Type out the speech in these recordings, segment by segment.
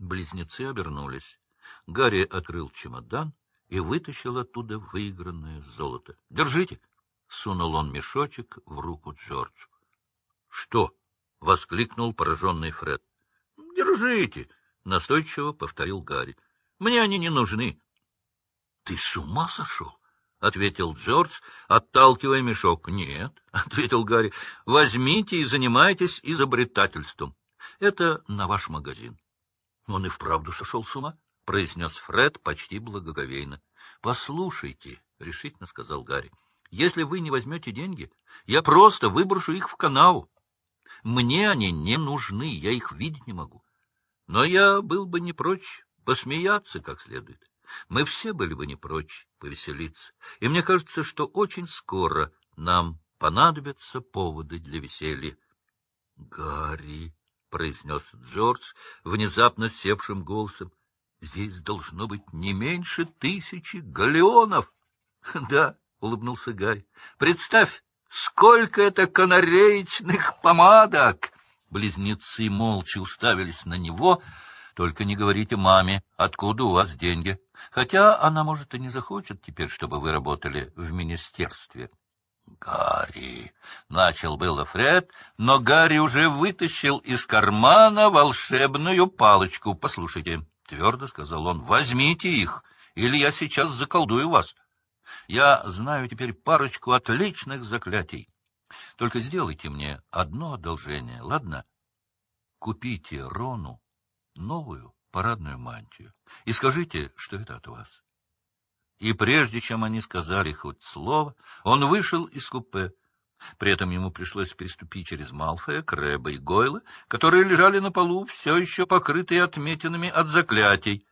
Близнецы обернулись. Гарри открыл чемодан и вытащил оттуда выигранное золото. — Держите! — сунул он мешочек в руку Джорджу. — Что? — воскликнул пораженный Фред. — Держите! — настойчиво повторил Гарри. — Мне они не нужны. — Ты с ума сошел? — ответил Джордж, отталкивая мешок. — Нет, — ответил Гарри, — возьмите и занимайтесь изобретательством. Это на ваш магазин. Он и вправду сошел с ума, — произнес Фред почти благоговейно. — Послушайте, — решительно сказал Гарри, — если вы не возьмете деньги, я просто выброшу их в канаву. Мне они не нужны, я их видеть не могу. Но я был бы не прочь посмеяться как следует. Мы все были бы не прочь повеселиться, и мне кажется, что очень скоро нам понадобятся поводы для веселья. — Гарри, — произнес Джордж внезапно севшим голосом, — здесь должно быть не меньше тысячи галеонов. — Да, — улыбнулся Гарри, — представь, сколько это канареечных помадок! Близнецы молча уставились на него — только не говорите маме, откуда у вас деньги. Хотя она, может, и не захочет теперь, чтобы вы работали в министерстве. Гарри! — начал было Фред, но Гарри уже вытащил из кармана волшебную палочку. — Послушайте, — твердо сказал он, — возьмите их, или я сейчас заколдую вас. Я знаю теперь парочку отличных заклятий. Только сделайте мне одно одолжение, ладно? Купите Рону новую парадную мантию и скажите, что это от вас. И прежде чем они сказали хоть слово, он вышел из купе. При этом ему пришлось переступить через Малфоя, Крэба и Гойла, которые лежали на полу, все еще покрытые отметинами от заклятий.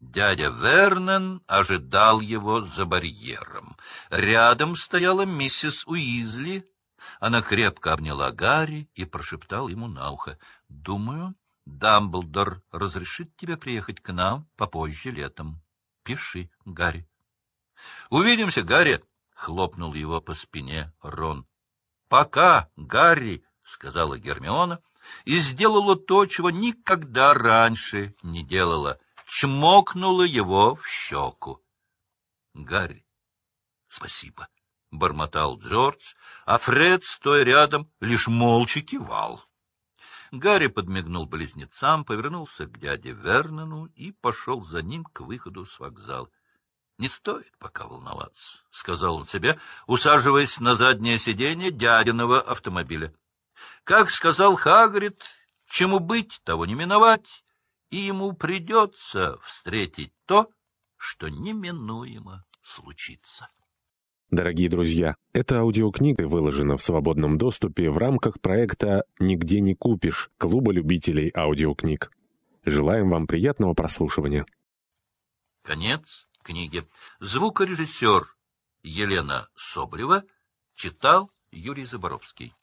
Дядя Вернон ожидал его за барьером. Рядом стояла миссис Уизли. Она крепко обняла Гарри и прошептала ему на ухо. — Думаю, Дамблдор разрешит тебе приехать к нам попозже летом. Пиши, Гарри. — Увидимся, Гарри! — хлопнул его по спине Рон. — Пока, Гарри! — сказала Гермиона и сделала то, чего никогда раньше не делала. Чмокнула его в щеку. — Гарри, спасибо! — бормотал Джордж, а Фред, стоя рядом, лишь молча кивал. Гарри подмигнул близнецам, повернулся к дяде Вернону и пошел за ним к выходу с вокзала. — Не стоит пока волноваться, — сказал он себе, усаживаясь на заднее сиденье дядиного автомобиля. Как сказал Хагрид, чему быть, того не миновать, и ему придется встретить то, что неминуемо случится. Дорогие друзья, эта аудиокнига выложена в свободном доступе в рамках проекта «Нигде не купишь» Клуба любителей аудиокниг. Желаем вам приятного прослушивания. Конец книги. Звукорежиссер Елена Соболева читал Юрий Заборовский.